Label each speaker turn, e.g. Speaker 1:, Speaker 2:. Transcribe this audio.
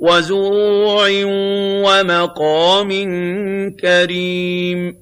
Speaker 1: وَزُرُوعٍ وَمَقَامٍ كَرِيمٍ